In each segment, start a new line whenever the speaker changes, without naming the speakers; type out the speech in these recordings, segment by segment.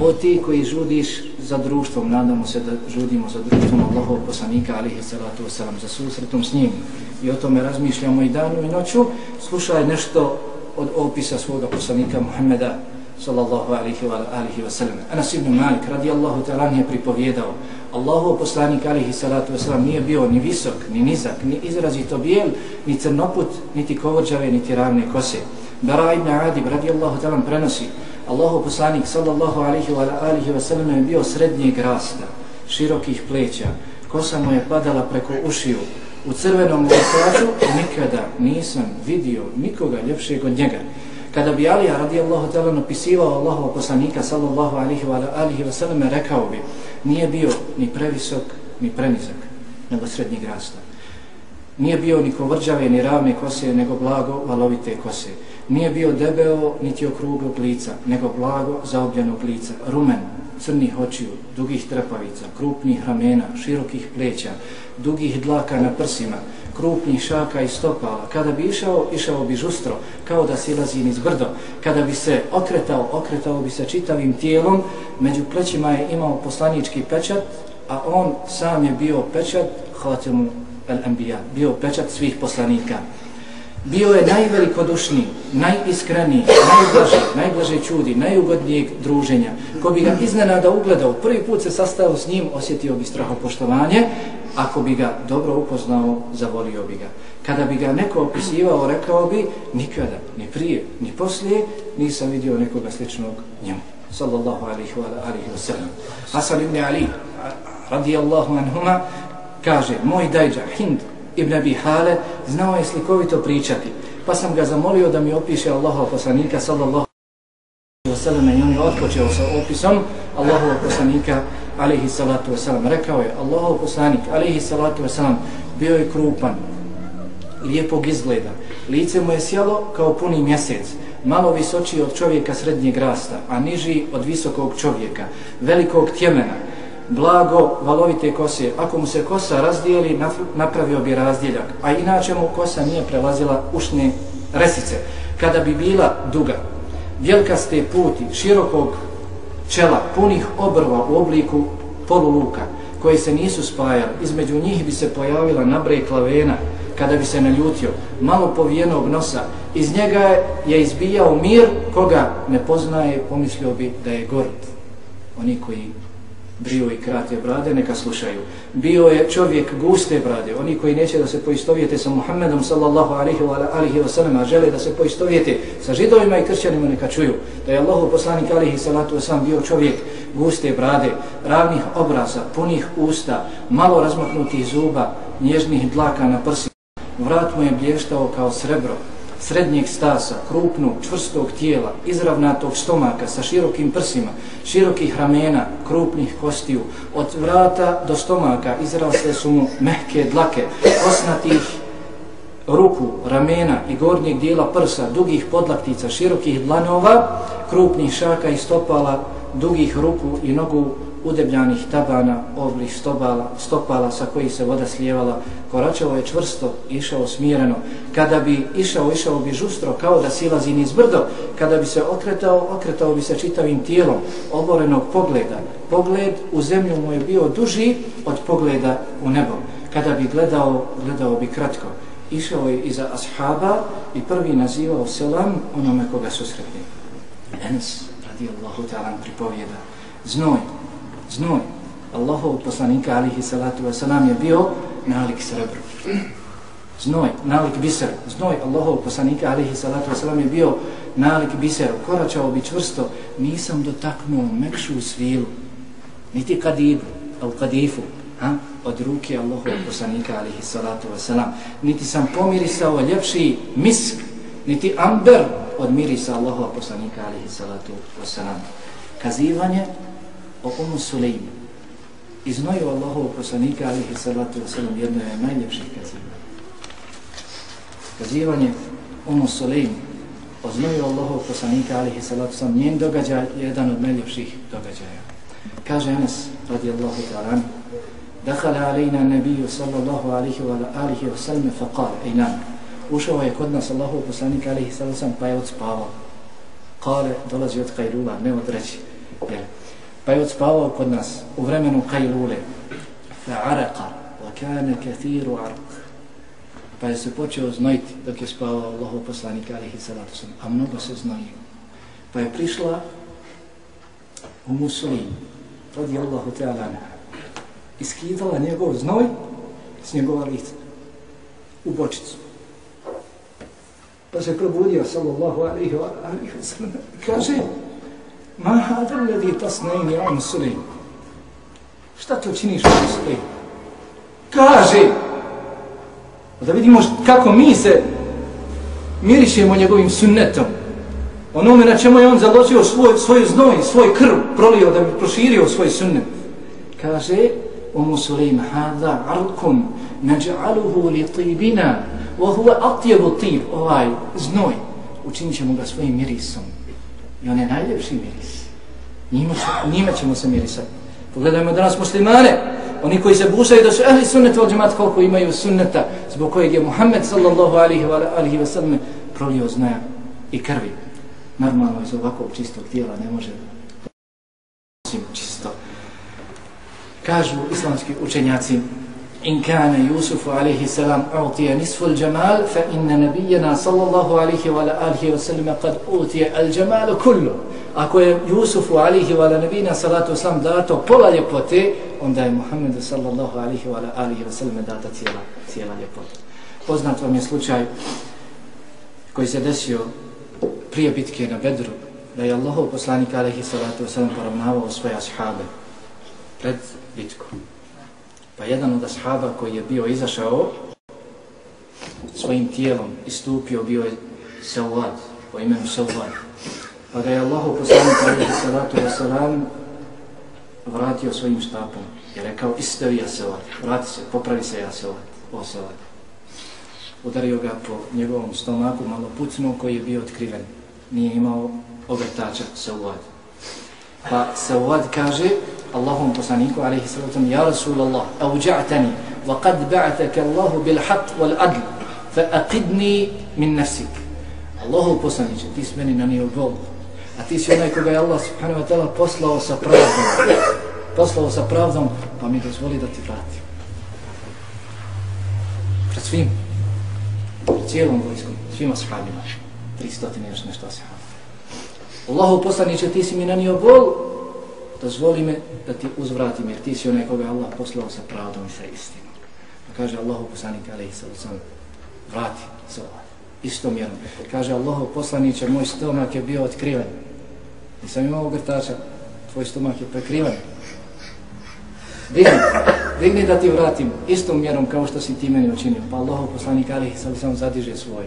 O ti koji žudiš za društvom, nadamo se da žudimo za društvom Allahov poslanika, alihi salatu wasalam, za susretom s njim. I o tome razmišljamo i danu i noću. Slušaj nešto od opisa svoga poslanika Muhammeda, sallallahu alihi wa alihi wa sallam. Anas ibn Malik, radijallahu ta'ala, je pripovjedao. Allahov poslanik, alihi salatu wasalam, nije bio ni visok, ni nizak, ni izrazito bijel, ni crnoput, niti kovođave, niti ravne kose. Bara ibn Adib, radijallahu ta'ala, prenosi. Allahov poslanik sallallahu alaihi wa alihi wa sallam je bio srednjeg rasta, širokih pleća, kosa mu je padala preko ušiju, u crvenom vlasaču nikada nisam vidio nikoga ljepšeg od njega. Kada bi Alija radijallahu ta'ala napisivao Allahova poslanika sallallahu alihi wa alihi wa sallam rekao bi, nije bio ni previsok ni prenizak, nego srednjeg rasta. Nije bio ni kovrđave ni ravne kose, nego blago valovite kose. Nije bio debeo niti okruglog lica, nego blago zaobljenog lica, rumen, crnih očiju, dugih trepavica, krupnih ramena, širokih pleća, dugih dlaka na prsima, krupnih šaka i stopala. Kada bi išao, išao bi žustro, kao da silazi niz brdo. Kada bi se okretao, okretao bi se čitavim tijelom, među plećima je imao poslanički pečat, a on sam je bio pečat, hvala mu al-anbiya, bio pečat svih poslanika bio je najvelikodušniji, najiskreniji, najblaži, najblaže čudi, najugodnijeg druženja. Ko bi ga iznenada ugledao, prvi put se sastao s njim, osjetio bi strahopoštovanje, ako bi ga dobro upoznao, zavolio bi ga. Kada bi ga neko opisivao, rekao bi, nikada, ni prije, ni poslije, nisam vidio nekoga sličnog njemu. Sallallahu alihi wa alihi wa sallam. Hasan ibn Ali, radijallahu anhuma, kaže, moj dajđa, Hind, Ibn Abi Hale znao je slikovito pričati. Pa sam ga zamolio da mi opiše Allahov poslanika sallallahu alaihi wa sallam i on je otpočeo sa opisom Allahov poslanika alaihi salatu wa sallam. Rekao je Allahov poslanik alaihi salatu wa sallam bio je krupan, lijepog izgleda. Lice mu je sjelo kao puni mjesec malo visočiji od čovjeka srednjeg rasta, a niži od visokog čovjeka, velikog tjemena, blago valovite kose. Ako mu se kosa razdijeli, napravio bi razdjeljak. A inače mu kosa nije prelazila ušne resice. Kada bi bila duga, vjelkaste puti, širokog čela, punih obrva u obliku poluluka, koji se nisu spajali, između njih bi se pojavila nabrekla vena, kada bi se naljutio, malo povijenog nosa, iz njega je izbijao mir, koga ne poznaje, pomislio bi da je gord. Oni koji brio i kratje brade, neka slušaju. Bio je čovjek guste brade, oni koji neće da se poistovijete sa Muhammedom sallallahu alihi wa alihi wa sallam, a žele da se poistovijete sa židovima i kršćanima, neka čuju da je Allahu poslanik alihi salatu wa sallam bio čovjek guste brade, ravnih obraza, punih usta, malo razmaknutih zuba, nježnih dlaka na prsi. Vrat mu je blještao kao srebro, srednjeg stasa, krupnog, čvrstog tijela, izravnatog stomaka sa širokim prsima, širokih ramena, krupnih kostiju, od vrata do stomaka izrasle su mu mehke dlake, osnatih ruku, ramena i gornjeg dijela prsa, dugih podlaktica, širokih dlanova, krupnih šaka i stopala, dugih ruku i nogu, udebljanih tabana, oblih stopala, stopala sa koji se voda slijevala. Koračevo je čvrsto, išao smireno. Kada bi išao, išao bi žustro, kao da silazi niz brdo. Kada bi se okretao, okretao bi se čitavim tijelom oborenog pogleda. Pogled u zemlju mu je bio duži od pogleda u nebo. Kada bi gledao, gledao bi kratko. Išao je iza ashaba i prvi nazivao selam onome koga susretni. Enes, radijallahu ta'ala, pripovjeda. Znoj, znoj Allahov poslanika alihi salatu wasalam je bio nalik srebru. Znoj, nalik biser. Znoj Allahov poslanika alihi salatu wasalam je bio nalik biser. Koračao bi čvrsto, nisam dotaknuo mekšu svilu, niti kadibu, al kadifu, ha? od ruke Allahov poslanika alihi salatu wasalam. Niti sam pomirisao ljepši misk, niti amber od mirisa Allahov poslanika alihi salatu wasalam. Kazivanje o Umu Sulejmu. Iznoju Allahovog poslanika, alihi salatu wasalam, jedno je najljepših kazivanja. Kazivanje Umu ono Sulejmu o znoju Allahovog poslanika, alihi salatu wasalam, njen događaj je jedan od najljepših događaja. Kaže Anas, radi Allahu ta'ala, Dakhala alejna nebiju sallallahu alihi wa alihi wa sallam faqal, ejnan. Ušao je kod nas Allahov poslanik alihi salatu pa je odspavao. Kale, dolazi od Kajrula, ne od reći. Jel? Pa je odspavao kod nas u vremenu Kajlule. Fa araqa, wa kane kathiru arq. Pa je se počeo znojiti dok je spavao Allahov poslanik alihi salatu sam. A mnogo se znojio. Pa je prišla u Musulin, radi Allahu iskidala i skidala njegov znoj s njegova lica u bočicu. Pa se probudio, sallallahu alihi wa wa sallam, kaže, ma hada ledi tasnejni ja Musulin. Šta to činiš u Musulin? Kaže, da vidimo kako mi se mirišemo njegovim sunnetom, onome na čemu je on založio svoj, svoj znoj, svoj krv, prolio da bi proširio svoj sunnet. Kaže, o musulim, hada arkum, nađaluhu li tibina, wa huwa atjebu tib, ovaj znoj, učinit ćemo ga svojim mirisom. I on je najljepši miris. Njima, njima ćemo se mirisati. Pogledajmo danas muslimane, oni koji se busaju da su ehli sunneta od džemata koliko imaju sunneta, zbog kojeg je Muhammed sallallahu alihi wa alihi wa sallam prolio znaja i krvi normalno iz ovakvog čistog tijela ne može osim čisto. Kažu islamski učenjaci in kana Yusuf alayhi salam utiya nisf al-jamal fa inna nabiyyana sallallahu alayhi wa alihi wa sallam qad utiya al-jamal kullu ako je Jusufu alayhi wa nabina salatu wasalam dato pola ljepote onda je Muhammedu sallallahu alayhi wa alihi wa sallam data cijela cijela ljepota poznat vam je slučaj koji se desio prije bitke na Bedru, da je Allahov poslanik alayhi salatu wasalam poravnavao svoje ashabe pred bitkom. Pa jedan od ashaba koji je bio izašao svojim tijelom istupio, bio je Sawad, po imenu Sawad. Pa ga je Allahu poslanik alaihi salatu wasalam vratio svojim štapom i rekao, istavi ja Sawad, vrati se, popravi se ja Sawad, o Sawad. Udario ga po njegovom stomaku, malo pucnu koji je bio otkriven nije imao ogrtača Sawad. Pa Sawad kaže Allahom poslaniku alaihi sallatom Ja Rasulallah, auđa'tani wa qad ba'ataka Allahu bil haq wal adl fa aqidni min nafsik. Allahu poslaniče, ti si meni nanio bol. A ti si onaj koga je Allah subhanahu wa ta'ala poslao sa pravdom. Poslao sa pravdom, pa mi dozvoli da ti vratim. Pred svim, pred cijelom vojskom, svima sahabima. 300 još nešto sahabima. Allahu poslaniće, ti si mi nanio bol, dozvoli me da ti uzvratim, jer ti si onaj koga Allah poslao sa pravdom i sa istinom. Pa kaže Allahu poslanik, ali sa sam vrati se ovaj, istom mjerom. Kaže Allahu poslaniće, moj stomak je bio otkriven. Nisam imao grtača, tvoj stomak je prekriven. Digni, digni da ti vratim istom mjerom kao što si ti meni učinio. Pa Allahu poslanik Ali sam zadiže svoj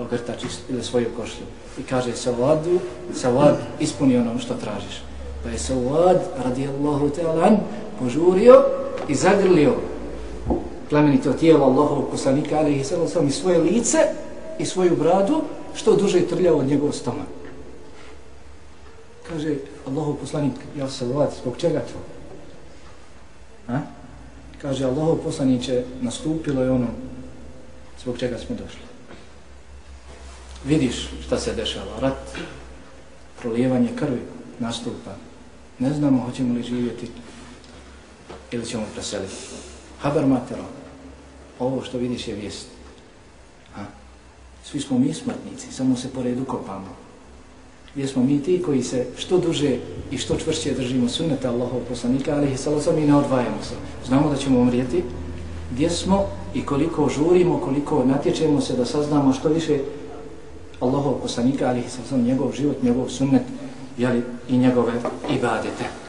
ogrtač ili svoju košlju i kaže Sawadu, Sawad ispuni ono što tražiš. Pa je Sawad radijallahu ta'ala požurio i zagrlio plemenito tijelo Allahovog poslanika alihi sallam sam i svoje lice i svoju bradu što duže trljao od njegovog stomak. Kaže Allahov poslanik, ja Sawad, zbog čega to? A? Kaže Allahov poslaniće, nastupilo je ono zbog čega smo došli vidiš šta se dešava, rat, prolijevanje krvi nastupa. Ne znamo hoćemo li živjeti ili ćemo preseliti. Haber matero, ovo što vidiš je vijest. Ha? Svi smo mi smrtnici, samo se po redu kopamo. Gdje smo mi ti koji se što duže i što čvršće držimo sunneta Allahov poslanika, ali samo sam i ne odvajamo se. Znamo da ćemo umrijeti. Gdje smo i koliko žurimo, koliko natječemo se da saznamo što više Allahov poslanika, ali sam njegov život, njegov sunnet, jeli, i njegove ibadete.